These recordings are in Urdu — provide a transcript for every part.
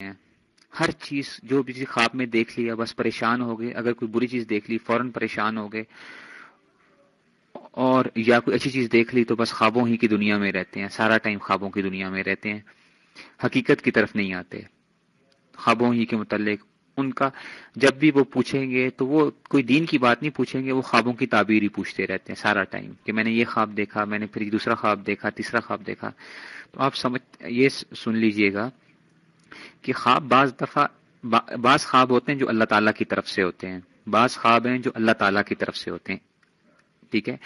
ہیں۔ ہر چیز جو بھی خواب میں دیکھ لیا بس پریشان ہو گئے، اگر کوئی بری چیز دیکھ لی، فوراً پریشان ہو گئے، اور یا کوئی اچھی چیز دیکھ لی تو بس خوابوں ہی کی دنیا میں رہتے ہیں، سارا ٹائم خوابوں کی دنیا میں رہتے ہیں۔ حقیقت کی طرف نہیں آتے۔ خوابوں ہی کے متعلق ان کا جب بھی وہ پوچھیں گے تو وہ کوئی دین کی بات نہیں پوچھیں گے، وہ خوابوں کی تعبیر ہی پوچھتے رہتے ہیں سارا ٹائم کہ میں نے یہ خواب دیکھا، میں نے پھر دوسرا خواب دیکھا، تیسرا خواب دیکھا۔ تو آپ سمجھ، یہ سن لیجیے گا کہ خواب بعض دفعہ بعض خواب ہوتے ہیں جو اللہ تعالیٰ کی طرف سے ہوتے ہیں۔ بعض خواب ہیں جو اللہ تعالیٰ کی طرف سے ہوتے ہیں۔ ٹھیک ہے؟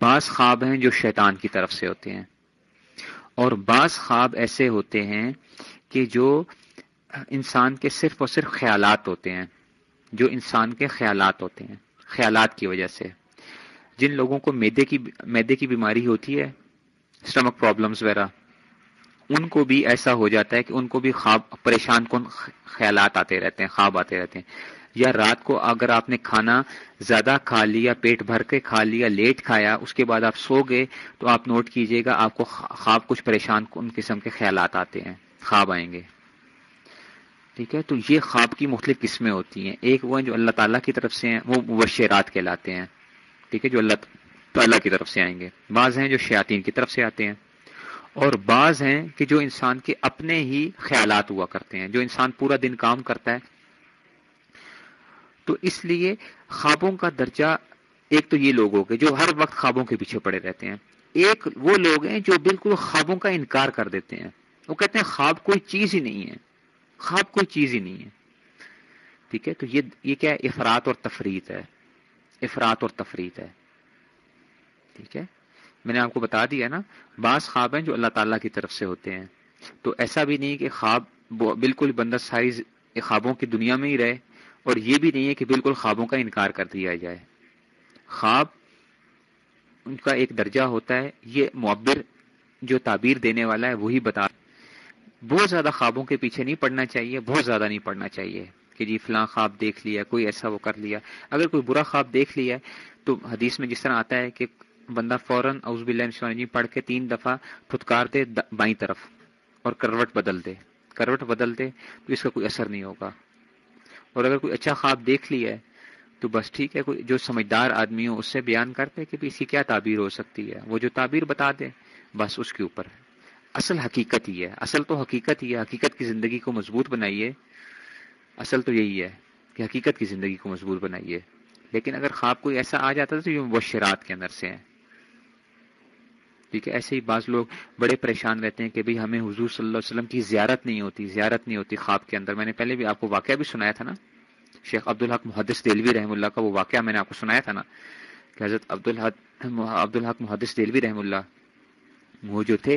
بعض خواب ہیں جو شیطان کی طرف سے ہوتے ہیں۔ اور بعض خواب ایسے ہوتے ہیں کہ جو انسان کے صرف اور صرف خیالات ہوتے ہیں۔ جو انسان کے خیالات ہوتے ہیں۔ خیالات کی وجہ سے۔ جن لوگوں کو میدے کی میدے کی بیماری ہوتی ہے اسٹمک پرابلمس وغیرہ۔ ان کو بھی ایسا ہو جاتا ہے کہ ان کو بھی خواب پریشان کن خیالات آتے رہتے ہیں، خواب آتے رہتے ہیں۔ یا رات کو اگر آپ نے کھانا زیادہ کھا لیا، پیٹ بھر کے کھا لیا، لیٹ کھایا، اس کے بعد آپ سو گئے، تو آپ نوٹ کیجیے گا آپ کو خواب کچھ پریشان کن قسم کے خیالات آتے ہیں، خواب آئیں گے۔ ٹھیک ہے؟ تو یہ خواب کی مختلف قسمیں ہوتی ہیں۔ ایک وہ ہیں جو اللہ تعالیٰ کی طرف سے ہیں، وہ مبشرات کہلاتے ہیں۔ ٹھیک ہے؟ جو اللہ تعالیٰ کی طرف سے آئیں گے۔ بعض ہیں جو شیاطین کی طرف سے آتے ہیں۔ اور بعض ہیں کہ جو انسان کے اپنے ہی خیالات ہوا کرتے ہیں، جو انسان پورا دن کام کرتا ہے۔ تو اس لیے خوابوں کا درجہ ایک تو یہ لوگ ہو گئے جو ہر وقت خوابوں کے پیچھے پڑے رہتے ہیں۔ ایک وہ لوگ ہیں جو بالکل خوابوں کا انکار کر دیتے ہیں۔ وہ کہتے ہیں خواب کوئی چیز ہی نہیں ہے۔ خواب کوئی چیز ہی نہیں ہے۔ ٹھیک ہے؟ تو یہ یہ کیا ہے؟ افراد اور تفریح ہے۔ افراد اور تفریح ہے۔ ٹھیک ہے؟ میں نے آپ کو بتا دیا نا، بعض خواب ہیں جو اللہ تعالیٰ کی طرف سے ہوتے ہیں۔ تو ایسا بھی نہیں کہ خواب بالکل بندہ ساری خوابوں کی دنیا میں ہی رہے اور یہ بھی نہیں ہے کہ بالکل خوابوں کا انکار کر دیا جائے۔ خواب ان کا ایک درجہ ہوتا ہے، یہ معبر جو تعبیر دینے والا ہے، وہی بتا۔ بہت زیادہ خوابوں کے پیچھے نہیں پڑنا چاہیے، بہت زیادہ نہیں پڑنا چاہیے کہ جی فلاں خواب دیکھ لیا، کوئی ایسا وہ کر لیا۔ اگر کوئی برا خواب دیکھ لیا، تو حدیث میں جس طرح آتا ہے کہ بندہ فوراً اوز جی پڑھ کے تین دفعہ پھتکار دے بائیں طرف اور کروٹ بدل دے۔ کروٹ بدل دے تو اس کا کوئی اثر نہیں ہوگا۔ اور اگر کوئی اچھا خواب دیکھ لیا ہے تو بس ٹھیک ہے، کوئی جو سمجھدار آدمی ہو اس سے بیان کرتے کہ اس کی کیا تعبیر ہو سکتی ہے۔ وہ جو تعبیر بتا دے، بس اس کے اوپر۔ اصل حقیقت ہی ہے، اصل تو حقیقت ہی ہے۔ حقیقت کی زندگی کو مضبوط بنائیے۔ اصل تو یہی ہے کہ حقیقت کی زندگی کو مضبوط بنائیے۔ لیکن اگر خواب کوئی ایسا آ جاتا تو یہ مبشرات کے اندر سے ہیں۔ ٹھیک ہے ایسے ہی بعض لوگ بڑے پریشان رہتے ہیں کہ بھئی ہمیں حضور صلی اللہ علیہ وسلم کی زیارت نہیں ہوتی، زیارت نہیں ہوتی خواب کے اندر۔ میں نے پہلے بھی آپ کو واقعہ بھی سنایا تھا نا، شیخ عبدالحق محدث دلوی رحم اللہ کا وہ واقعہ میں نے آپ کو سنایا تھا نا کہ حضرت عبدالحق عبدالحق محدث دلوی رحم اللہ وہ جو تھے،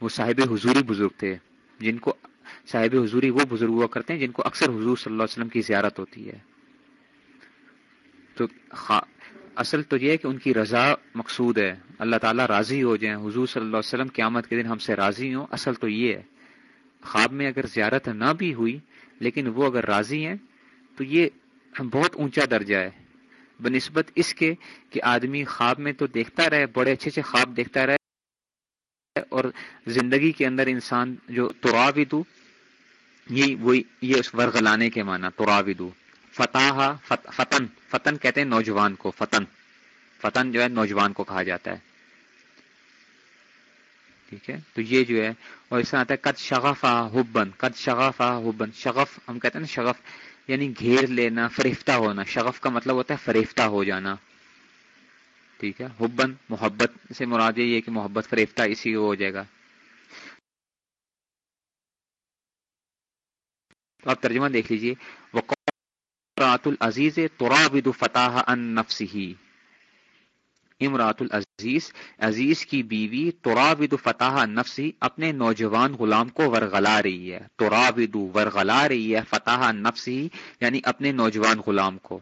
وہ صاحب حضوری بزرگ تھے۔ جن کو صاحب حضوری وہ بزرگ ہوا کرتے ہیں جن کو اکثر حضور صلی اللہ علیہ وسلم کی زیارت ہوتی ہے۔ تو اصل تو یہ ہے کہ ان کی رضا مقصود ہے۔ اللہ تعالیٰ راضی ہو جائیں۔ حضور صلی اللہ علیہ وسلم قیامت کے دن ہم سے راضی ہوں۔ اصل تو یہ ہے۔ خواب میں اگر زیارت نہ بھی ہوئی، لیکن وہ اگر راضی ہیں، تو یہ بہت اونچا درجہ ہے۔ بنسبت اس کے کہ آدمی خواب میں تو دیکھتا رہے، بڑے اچھے اچھے خواب دیکھتا رہے، اور زندگی کے اندر انسان جو تراویدو یہ وہی، یہ اس ورغلانے کے معنی تراویدو فتح فتن فتن کہتے ہیں نوجوان کو، فتن فتن جو ہے نوجوان کو کہا جاتا ہے۔ ٹھیک ہے؟ تو یہ جو ہے، اور اس طرح آتا ہے کد شغف حبن کد شغف حبن شغف ہم کہتے ہیں نا شغف یعنی گھیر لینا، فریفتہ ہونا، شغف کا مطلب ہوتا ہے فریفتہ ہو جانا۔ ٹھیک ہے؟ حبن محبت سے مراد یہ کہ محبت، فریفتہ اسی ہو جائے گا۔ تو آپ ترجمہ دیکھ لیجیے امرات العزیز ترابد فتح ان نفسی امرات العزیز، عزیز کی بیوی ترابد فتح نفسی اپنے نوجوان غلام کو ورغلا رہی ہے۔ ترابد ورغلا رہی ہے فتح نفسی یعنی اپنے نوجوان غلام کو۔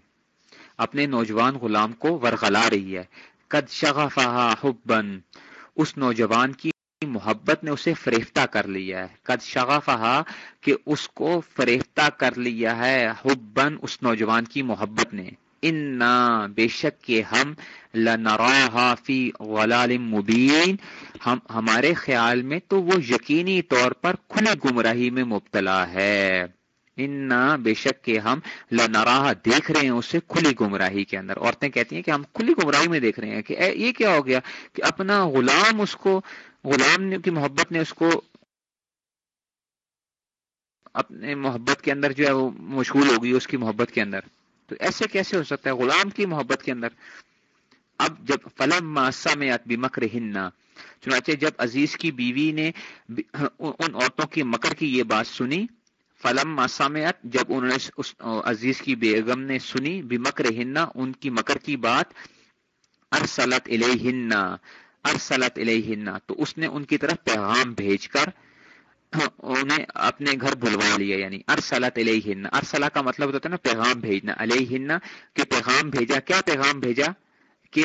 اپنے نوجوان غلام کو ورغلا رہی ہے۔ قد شغفہا حبن اس نوجوان کی محبت نے اسے فریفتہ کر لیا ہے۔ قد شغفہا کہ اس کو فریفتہ کر لیا ہے حبن اس نوجوان کی محبت نے۔ انا بے شک کہ ہم لنراہا فی غلال مبین۔ ہم، ہمارے خیال میں تو وہ یقینی طور پر کھلی گمراہی میں مبتلا ہے۔ انا بے شک کہ ہم لنراہ دیکھ رہے ہیں اسے کھلی گمراہی کے اندر۔ عورتیں کہتی ہیں کہ ہم کھلی گمراہی میں دیکھ رہے ہیں کہ یہ کیا ہو گیا کہ اپنا غلام اس کو غلام کی محبت نے اس کو اپنے محبت کے اندر جو ہے وہ مشغول ہوگی اس کی محبت کے اندر۔ تو ایسے کیسے ہو سکتا ہے؟ غلام کی محبت کے اندر۔ اب جب فلم ماسا میں مکر ہننا چنانچہ جب عزیز کی بیوی نے ان عورتوں کی مکر کی یہ بات سنی فلم ماسامت جب انہوں نے عزیز کی بیگم نے سنی بھی مکر ہننا ان کی مکر کی بات، ارسلت علیہ ارسلت علیہ تو اس نے ان کی طرف پیغام بھیج کر، انہیں اپنے گھر بلوا لیا یعنی ارسلت علیہ ارسلا کا مطلب ہوتا ہے نا پیغام بھیجنا علیہ کہ پیغام بھیجا، کیا پیغام بھیجا؟ کہ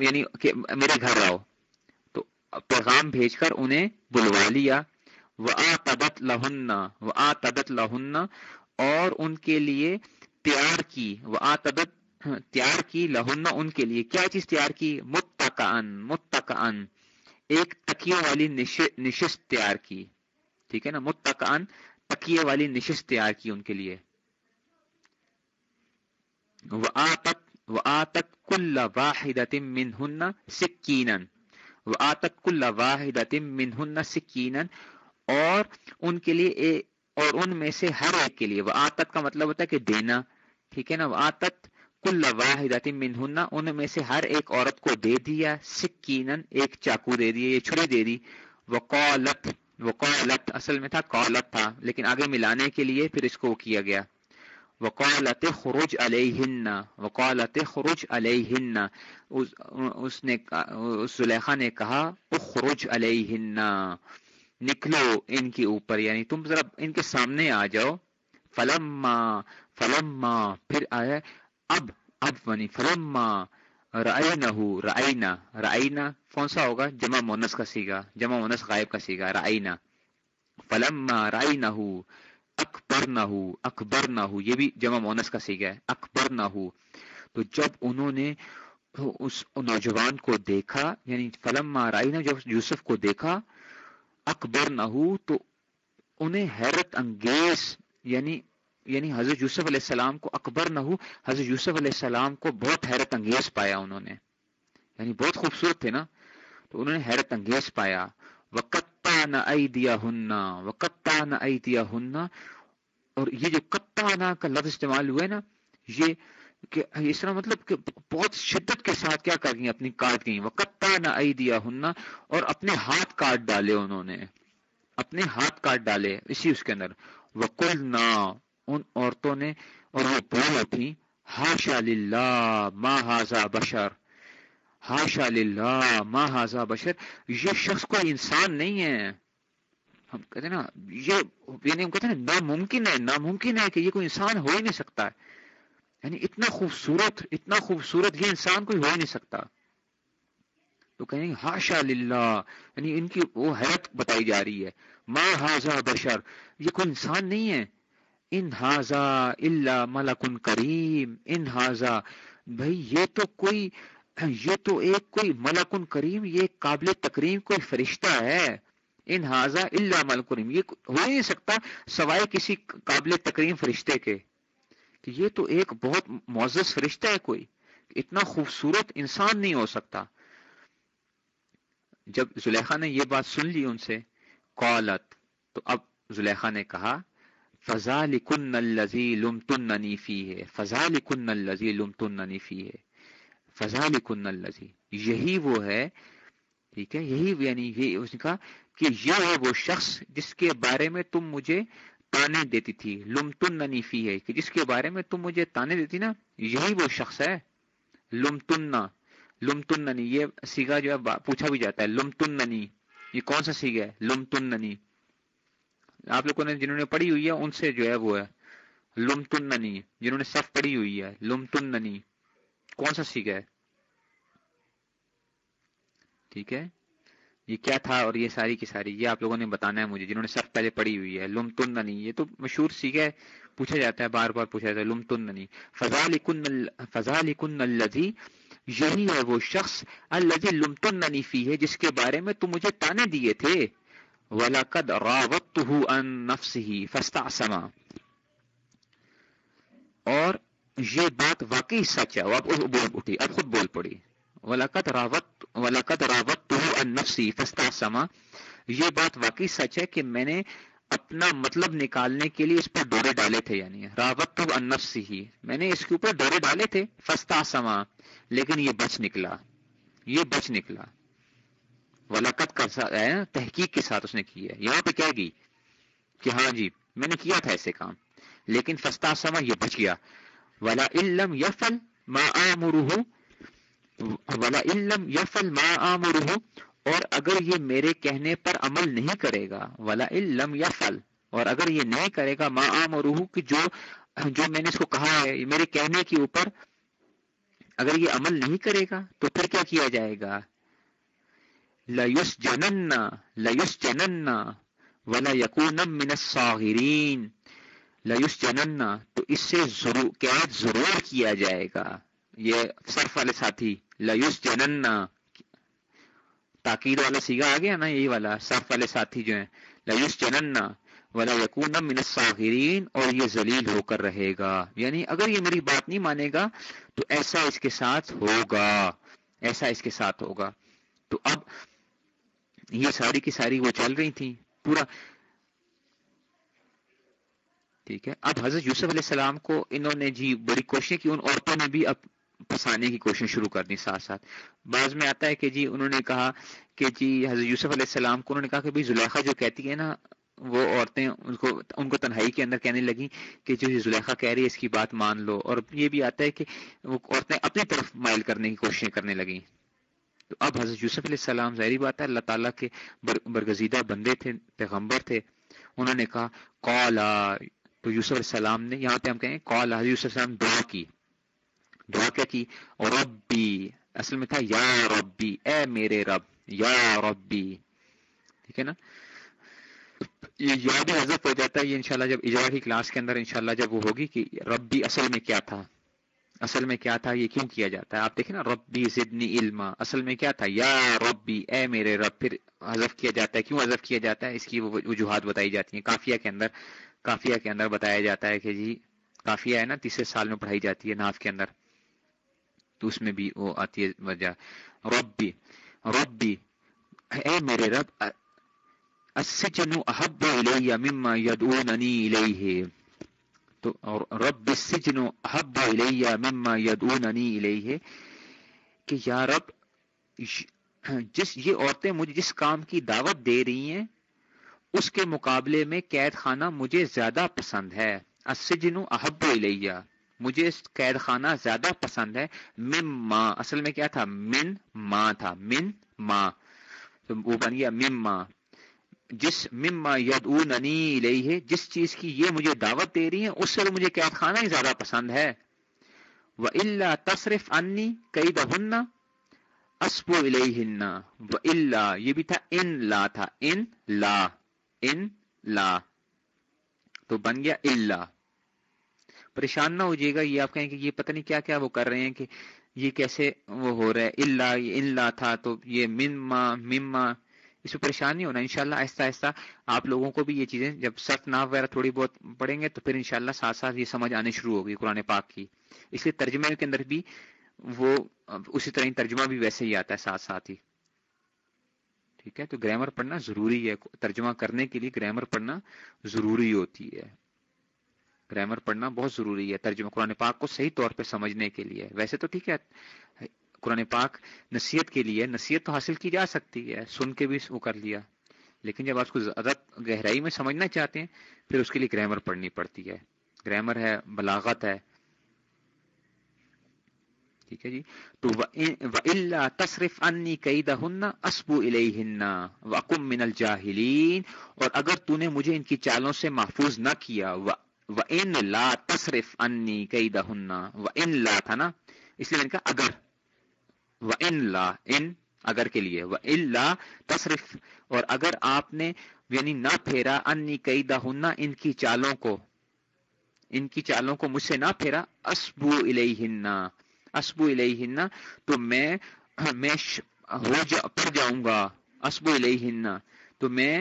یعنی کہ میرے گھر آؤ۔ تو پیغام بھیج کر انہیں بلوا لیا۔ وہ لہن وہ آ تبت لہن اور ان کے لیے تیار کی۔ وہ تیار کی لہن ان کے لیے۔ کیا چیز تیار کی؟ متقن متقن ایک تکیوں والی نشست تیار کی، ٹھیک ہے نا؟ متقان تکیے والی نشست تیار کی ان کے لیے۔ آتت کل واحد منہن سکین وہ آتت کل واحد منہن سکین اور ان کے لیے اور ان میں سے ہر ایک کے لیے۔ وہ آتت کا مطلب ہوتا ہے کہ دینا، ٹھیک ہے نا؟ وہ آتت کل واحد منہن ان میں سے ہر ایک عورت کو دے دیا سکین ایک چاقو دے دیا یہ چھری دے دی۔ وقالت وہ قولت اصل میں تھا قولت تھا، لیکن آگے ملانے کے لیے پھر اس کو کیا گیا۔ وقالت خروج علیہن، وقالت خروج علیہن۔ اس نے اس زلیخا نے کہا، اخرج علیہن۔ نکلو ان کے اوپر یعنی تم ذرا ان کے سامنے آ جاؤ۔ فلما فلما، پھر آیا۔ اب اب ونی فلما رأینہو، رأینا رأینا کون سا ہوگا؟ جمع مونس کا سیگا، جمع مونس غائب کا سیگا، رأینا. فلما رأینہو اکبر نہ ہو اکبر نہ ہو یہ بھی جمع مونس کا سیگا ہے اکبر نہ ہو تو جب انہوں نے اس نوجوان کو دیکھا یعنی فلما رائنا جب یوسف کو دیکھا اکبر نہ ہو تو انہیں حیرت انگیز یعنی یعنی حضرت یوسف علیہ السلام کو اکبر نہ ہو، حضرت یوسف علیہ السلام کو بہت حیرت انگیز پایا انہوں نے۔ یعنی بہت خوبصورت تھے نا۔ تو انہوں نے حیرت انگیز پایا۔ وقتا نہ ائی دیا ہننا وقتا نہ ائی دیا ہننا اور یہ جو کتا کا لفظ استعمال ہوا ہے نا، یہ کہ اس طرح مطلب کہ بہت شدت کے ساتھ کیا کر گئی اپنی کاٹ گئی وقتا نہ ائی دیا ہننا اور اپنے ہاتھ کاٹ ڈالے انہوں نے۔ اپنے ہاتھ کاٹ ڈالے، اسی اس کے اندر۔ وکل نہ ان عورتوں نے اور وہ بول اٹھی ہاشا للہ ما ہاضا بشر، ہاشا للہ ما ہاضا بشر. یہ شخص کوئی انسان نہیں ہے۔ ہم کہتے ہیں نا، یہ یعنی ہم کہتے ہیں ناممکن ہے ناممکن ہے کہ یہ کوئی انسان ہو ہی نہیں سکتا ہے۔ یعنی اتنا خوبصورت اتنا خوبصورت یہ انسان کوئی ہو ہی نہیں سکتا۔ تو کہیں گے، ہاشا للہ یعنی ان کی وہ حیرت بتائی جا رہی ہے۔ ما ہاضا بشر یہ کوئی انسان نہیں ہے۔ ان ہاضا اللہ ملکن کریم، ان بھائی یہ تو کوئی، یہ تو ایک کوئی ملکن کریم، یہ قابل تکریم کوئی فرشتہ ہے۔ ان اللہ ملک کریم، یہ ہو ہی نہیں سکتا سوائے کسی قابل تکریم فرشتے کے۔ کہ یہ تو ایک بہت معزز فرشتہ ہے کوئی، اتنا خوبصورت انسان نہیں ہو سکتا۔ جب زلیخا نے یہ بات سن لی ان سے، قالت، تو اب زلیخا نے کہا فضال کن الزی لمتن ننیفی ہے فضال کن الزی لمتن ننیفی ہے فضال کن الزی یہی وہ ہے، ٹھیک ہے، یہی یعنی یہ اس نے کہا کہ یہ ہے وہ شخص جس کے بارے میں تم مجھے تانے دیتی تھی لمتن ننیفی ہے کہ جس کے بارے میں تم مجھے تانے دیتی نا، یہی وہ شخص ہے، لمتن لمتن ننی یہ سیگا جو ہے، پوچھا بھی جاتا ہے لمتن ننی یہ کون سا سیگا ہے؟ لمتن ننی آپ لوگوں نے جنہوں نے پڑھی ہوئی ہے، ان سے جو ہے وہ ہے۔ لمتن ننی جنہوں نے صف پڑھی ہوئی ہے۔ لمتن ننی کون سا سیکھا ہے؟ ٹھیک ہے۔ یہ کیا تھا اور یہ ساری کی ساری؟ یہ آپ لوگوں نے بتانا ہے مجھے، جنہوں نے سب پہلے پڑھی ہوئی ہے۔ لم یہ تو مشہور سیکھے پوچھا جاتا ہے، بار بار پوچھا جاتا ہے لم تن نہیں فضال فضال یہی یعنی ہے وہ شخص الزی لم فی ہے، جس کے بارے میں تم مجھے تانے دیے تھے۔ ولاقد راوت ان نفس ہی فستا سما اور یہ بات واقعی سچ ہے، اب بول اٹھی، اب خود بول پڑی۔ ولاقت راوت ولاقت راوت تو نفسی فستا سما یہ بات واقعی سچ ہے کہ میں نے اپنا مطلب نکالنے کے لیے اس پر ڈورے ڈالے تھے یعنی راوت تو نفسی ہی میں نے اس کے اوپر ڈورے ڈالے تھے فستا سما لیکن یہ بچ نکلا۔ یہ بچ نکلا۔ ولاقت کا تحقیق کے ساتھ اس نے کی ہے۔ یہاں پہ کیا گئی کہ ہاں جی میں نے کیا تھا ایسے کام، لیکن فستا سما یہ بچ گیا۔ ولا علم یفل ما آمرہ ولا علم یفل ما آمرہ اور اگر یہ میرے کہنے پر عمل نہیں کرے گا، ولا علم یفل اور اگر یہ نہیں کرے گا ما آمرہ کہ جو جو میں نے اس کو کہا ہے، میرے کہنے کے اوپر اگر یہ عمل نہیں کرے گا، تو پھر کیا کیا جائے گا؟ لَيُسْ جَنَنَّ لَيُسْ جَنَنَّ وَلَا يَكُونَ مِنَ الصَّاغِرِينَ۔ لَيُسْ جَنَنَّ تو اس سے ضرور قید ضرور کیا جائے گا۔ یہ صرف والے ساتھی لَيُسْ جَنَنَّ تاکید والا سیگا آ گیا نا، یہی والا صرف والے ساتھی جو ہیں۔ لَيُسْ جَنَنَّ ولا یقون من الصاغرین اور یہ ذلیل ہو کر رہے گا۔ یعنی اگر یہ میری بات نہیں مانے گا، تو ایسا اس کے ساتھ ہوگا۔ ایسا اس کے ساتھ ہوگا۔ تو اب یہ ساری کی ساری وہ چل رہی تھی پورا۔ ٹھیک ہے۔ اب حضرت یوسف علیہ السلام کو انہوں نے جی بڑی کوشش کی، ان عورتوں نے بھی اب پھنسانے کی کوشش شروع کر دی ساتھ ساتھ۔ بعض میں آتا ہے کہ جی انہوں نے کہا کہ جی حضرت یوسف علیہ السلام کو انہوں نے کہا کہ زلیخا جو کہتی ہے نا، وہ عورتیں ان کو ان کو تنہائی کے اندر کہنے لگی کہ جو زلیخا کہہ رہی ہے، اس کی بات مان لو۔ اور یہ بھی آتا ہے کہ وہ عورتیں اپنی طرف مائل کرنے کی کوششیں کرنے لگیں۔ تو اب حضرت یوسف علیہ السلام ظاہری بات ہے، اللہ تعالیٰ کے برگزیدہ بندے تھے، پیغمبر تھے۔ انہوں نے کہا کالا تو یوسف علیہ السلام نے یہاں پہ ہم کہیں کال حضرت یوسف السلام دعا کی۔ دعا کیا کی؟ اور ربی، اصل میں تھا، یا ربی، اے میرے رب، یا ربی۔ ٹھیک ہے نا؟ یہ یاد حضرت ہو جاتا ہے، یہ انشاءاللہ جب اجرا کی کلاس کے اندر انشاءاللہ جب وہ ہوگی کہ ربی اصل میں کیا تھا۔ اصل میں کیا تھا؟ یہ کیوں کیا جاتا ہے؟ آپ دیکھیں نا، ربی زدنی علما۔ اصل میں کیا تھا؟ یا ربی، اے میرے رب۔ پھر حذف کیا جاتا ہے؟ کیوں حذف کیا جاتا ہے؟ اس کی وجوہات بتائی جاتی ہیں۔ کافیہ کے اندر، کافیہ کے اندر بتایا جاتا ہے کہ جی کافیہ ہے نا، تیسرے سال میں پڑھائی جاتی ہے ناف کے اندر۔ تو اس میں بھی وہ آتی ہے وجہ۔ ربی ربی، اے میرے رب السجن احب الیہ مما یدعوننی الیہ۔ تو رب السجن حب الیہ مما یدعوننی الیہ کہ یا رب، جس یہ عورتیں مجھے جس کام کی دعوت دے رہی ہیں، اس کے مقابلے میں قید خانہ مجھے زیادہ پسند ہے۔ السجن احب الیہ، مجھے قید خانہ زیادہ پسند ہے۔ مم اصل میں کیا تھا؟ من ماں تھا۔ من ماں تو وہ بن گیا مم جس مما ید لئی ہے جس چیز کی یہ مجھے دعوت دے رہی ہے اس سے مجھے قید خانہ ہی زیادہ پسند ہے۔ وہ اللہ تصرف انی کئی دہنا اسب و اللہ یہ بھی تھا ان، لا تھا ان، لا ان، لا۔ تو بن گیا اللہ پریشان نہ ہو جائے گا، یہ آپ کہیں کہ یہ پتہ نہیں کیا کیا وہ کر رہے ہیں کہ یہ کیسے وہ ہو رہا ہے۔ اللہ یہ ان لا تھا، تو یہ مما مما۔ اس میں پریشان نہیں ہونا، انشاءاللہ آہستہ آہستہ آپ لوگوں کو بھی یہ چیزیں جب سخت ناف وغیرہ تھوڑی بہت پڑھیں گے تو پھر انشاءاللہ ساتھ ساتھ یہ سمجھ آنے شروع ہوگی قرآن پاک کی۔ اس لیے ترجمے کے اندر بھی وہ اسی طرح ترجمہ بھی ویسے ہی آتا ہے ساتھ ساتھ ہی۔ ٹھیک ہے، تو گرامر پڑھنا ضروری ہے۔ ترجمہ کرنے کے لیے گرامر پڑھنا ضروری ہوتی ہے۔ گرامر پڑھنا بہت ضروری ہے ترجمہ قرآن پاک کو صحیح طور پہ سمجھنے کے لیے۔ ویسے تو ٹھیک ہے قرآن پاک نصیحت کے لیے، نصیحت تو حاصل کی جا سکتی ہے، سن کے بھی وہ کر لیا۔ لیکن جب آپ اس کو زیادہ گہرائی میں سمجھنا چاہتے ہیں، پھر اس کے لیے گرامر پڑھنی پڑتی ہے۔ گرامر ہے، بلاغت ہے۔ ٹھیک ہے جی؟ تو اللہ تصرف انی کئی دہن اسبو الہن وکم من الجاہلین اور اگر تو نے مجھے ان کی چالوں سے محفوظ نہ کیا، و لا تصرف انی کئی دہن و ان لا تھا نا؟ اس لیے میں نے کہا اگر۔ و ان لا ان اگر کے لیے وہ اللہ تصرف، اور اگر آپ نے یعنی نہ پھیرا، انی کئی ہننا ان کی چالوں کو، ان کی چالوں کو مجھ سے نہ پھیرا اسبو الیہن اسبو الیہن، تو میں میں ہو جا، پھر جاؤں گا اسبو الیہن، تو میں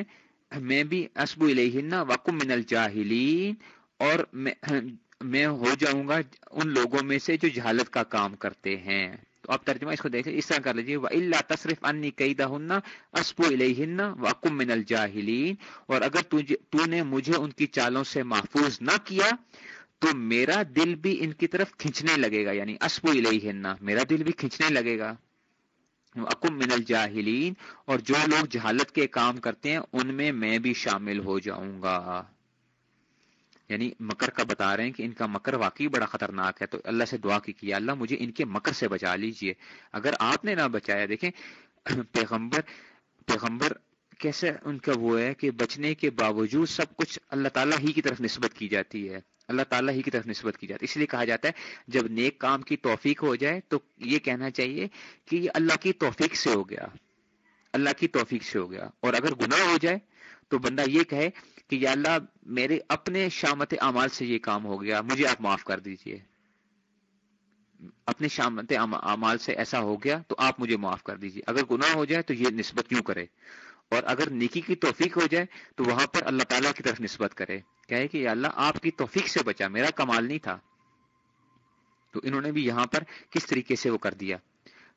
میں بھی اسبو الیہن وکم من الجاہلین، اور میں میں ہو جاؤں گا ان لوگوں میں سے جو جہالت کا کام کرتے ہیں۔ تو آپ ترجمہ اس کو دیکھ اس طرح کر لیجیے اللہ تصرف انی کئی دہن اسپو الہن وکم من الجاہلین اور اگر جی- تو نے مجھے ان کی چالوں سے محفوظ نہ کیا، تو میرا دل بھی ان کی طرف کھینچنے لگے گا. یعنی اسپو الہن میرا دل بھی کھینچنے لگے گا. اکم من الجاہلین اور جو لوگ جہالت کے کام کرتے ہیں، ان میں میں بھی شامل ہو جاؤں گا. یعنی مکر کا بتا رہے ہیں کہ ان کا مکر واقعی بڑا خطرناک ہے، تو اللہ سے دعا کی کہ اللہ مجھے ان کے مکر سے بچا لیجیے۔ اگر آپ نے نہ بچایا، دیکھیں، پیغمبر پیغمبر کیسے ان کا وہ ہے کہ بچنے کے باوجود سب کچھ اللہ تعالیٰ ہی کی طرف نسبت کی جاتی ہے۔ اللہ تعالیٰ ہی کی طرف نسبت کی جاتی ہے۔ اس لیے کہا جاتا ہے، جب نیک کام کی توفیق ہو جائے تو یہ کہنا چاہیے کہ یہ اللہ کی توفیق سے ہو گیا۔ اللہ کی توفیق سے ہو گیا۔ اور اگر گناہ ہو جائے تو بندہ یہ کہے کہ یا اللہ میرے اپنے شامت اعمال سے یہ کام ہو گیا، مجھے آپ معاف کر دیجیے۔ اپنے شامت اعمال سے ایسا ہو گیا تو آپ مجھے معاف کر دیجیے۔ اگر گناہ ہو جائے تو یہ نسبت کیوں کرے؟ اور اگر نیکی کی توفیق ہو جائے تو وہاں پر اللہ تعالیٰ کی طرف نسبت کرے۔ کہے کہ یا اللہ آپ کی توفیق سے بچا، میرا کمال نہیں تھا۔ تو انہوں نے بھی یہاں پر کس طریقے سے وہ کر دیا؟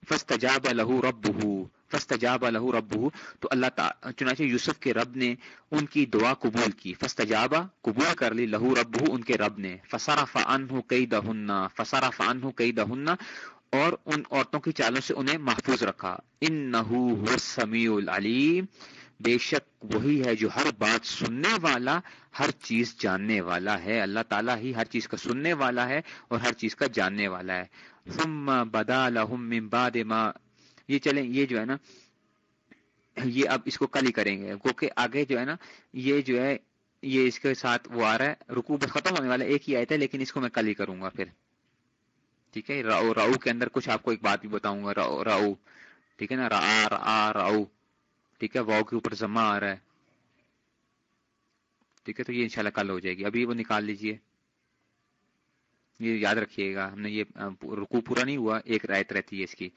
فستجاب لہو رب فستجاب لہو رب تو اللہ تعالیٰ چنانچہ یوسف کے رب نے ان کی دعا قبول کی. فستجابا قبول کر لی لہو رب ان کے رب نے. فصرف عنہ کئی فصرف عنہ کئی اور ان عورتوں کی چالوں سے انہیں محفوظ رکھا. انہو هو السمیع العلیم. بے شک وہی ہے جو ہر بات سننے والا، ہر چیز جاننے والا ہے. اللہ تعالیٰ ہی ہر چیز کا سننے والا ہے اور ہر چیز کا جاننے والا ہے. ثم بدا لهم من بعد ما یہ چلیں، یہ جو ہے نا، یہ اب اس کو کل ہی کریں گے۔ کیونکہ آگے جو ہے نا، یہ جو ہے، یہ اس کے ساتھ وہ آ رہا ہے۔ رکو بس ختم ہونے والا، ایک ہی آئے تھا لیکن اس کو میں کل ہی کروں گا پھر۔ ٹھیک ہے؟ راؤ راؤ کے اندر کچھ آپ کو ایک بات بھی بتاؤں گا۔ راؤ راؤ۔ ٹھیک ہے نا؟ را را راؤ۔ ٹھیک ہے؟ واؤ کے اوپر زما آ رہا ہے۔ ٹھیک ہے؟ تو یہ انشاءاللہ کل ہو جائے گی۔ ابھی وہ نکال لیجیے۔ یہ یاد رکھیے گا۔ ہم نے یہ رکو پورا نہیں ہوا، ایک رایت رہتی ہے اس کی۔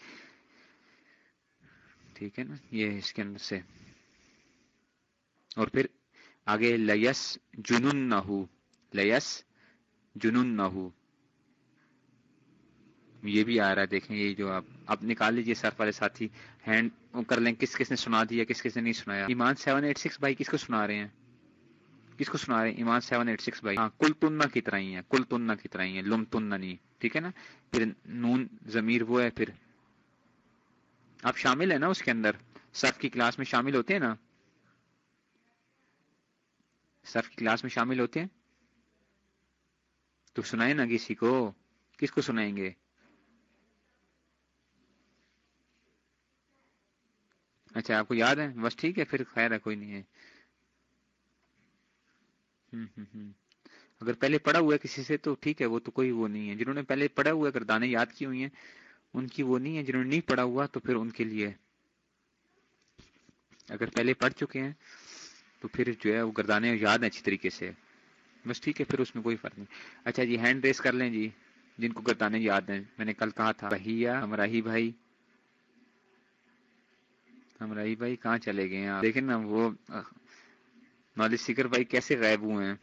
ٹھیک ہے نا؟ یہ اس کے اندر سے۔ اور پھر آگے لیس جنون نہ ہو لیس جنون نہ ہو یہ بھی آ رہا ہے، دیکھیں یہ جو آپ آپ نکال لیجیے سرف والے ساتھی۔ ہینڈ کر لیں، کس کس نے سنا دیا، کس کس نے نہیں سنایا۔ ایمان سیون ایٹ سکس بھائی، کس کو سنا رہے ہیں؟ کس کو سنا رہے ہیں؟ ایمان سیون ایٹ سکس بھائی۔ ہاں کل تننا کی طرح ہی ہے کل تننا کی طرح ہی ہے لم تننا نہیں ٹھیک ہے نا؟ پھر نون ضمیر وہ ہے، پھر آپ شامل ہیں نا اس کے اندر؟ سرف کی کلاس میں شامل ہوتے ہیں نا؟ سرف کی کلاس میں شامل ہوتے ہیں؟ تو سنائیں نا کسی کو، کس کو سنائیں گے؟ اچھا آپ کو یاد ہے؟ بس ٹھیک ہے، پھر خیر ہے، کوئی نہیں ہے۔ اگر پہلے پڑھا ہوا ہے کسی سے تو ٹھیک ہے، وہ تو کوئی وہ نہیں ہے۔ جنہوں نے پہلے پڑھا ہوا ہے، اگر دانے یاد کی ہوئی ہیں ان کی وہ نہیں ہے جنہوں نے نہیں پڑھا ہوا تو پھر ان کے لیے اگر پہلے پڑھ چکے ہیں تو پھر جو ہے وہ گردانے یاد ہیں اچھی طریقے سے۔ بس ٹھیک ہے، پھر اس میں کوئی فرق نہیں۔ اچھا جی ہینڈ ریس کر لیں جی جن کو گردانے یاد ہیں۔ میں نے کل کہا تھا، بھیا ہمراہی بھائی۔ ہمراہی بھائی کہاں چلے گئے ہیں دیکھیں نا، وہ نالج سیکر بھائی کیسے غائب ہوئے ہیں۔